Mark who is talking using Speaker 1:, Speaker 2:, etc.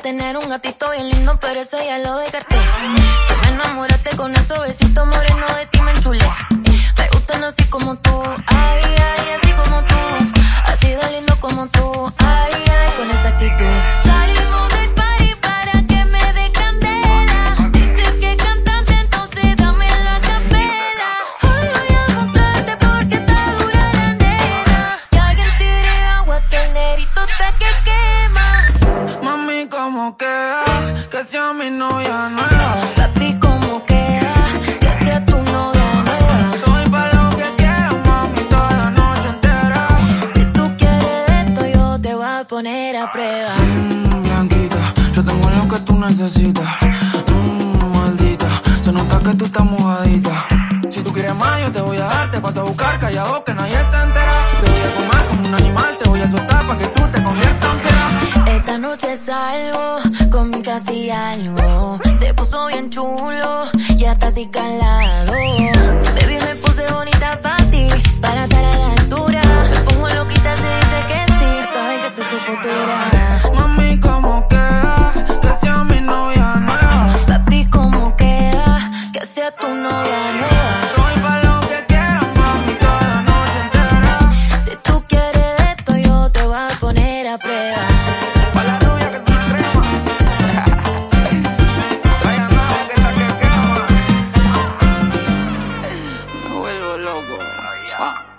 Speaker 1: bueno, pero eso ya lo descarté. Tú me enamoraste con esos besitos moreno de ti me enchulé. Me gustan así como tú, ay, ay, así como tú. Así de lindo como tú, ay, ay, con esa actitud.
Speaker 2: Que sea mi novia nueva.
Speaker 1: Papi, ¿cómo queda? Que sea tu novia nueva.
Speaker 2: Estoy pa' lo que quieras, mami, toda la noche entera.
Speaker 1: Si tú quieres esto, yo te voy a poner a prueba.
Speaker 2: Mmm, blanquita, yo tengo lo que tú necesitas. Mmm, maldita, se nota que tú estás mojadita. Si tú quieres más, yo te voy a dar, te paso a buscar callado que nadie se entera. Te voy a comer como un animal, te voy a soltar pa' que tú
Speaker 1: noche salgo con mi casi algo. Se puso bien chulo y hasta así calado. Baby, me puse bonita para ti, para estar a la altura. Me pongo loquita si dice que sí, sabe que soy su futura.
Speaker 2: Mami, ¿cómo queda? Que sea mi novia nueva.
Speaker 1: Papi, ¿cómo queda? Que sea tu novia nueva. prueba.
Speaker 2: 唉呀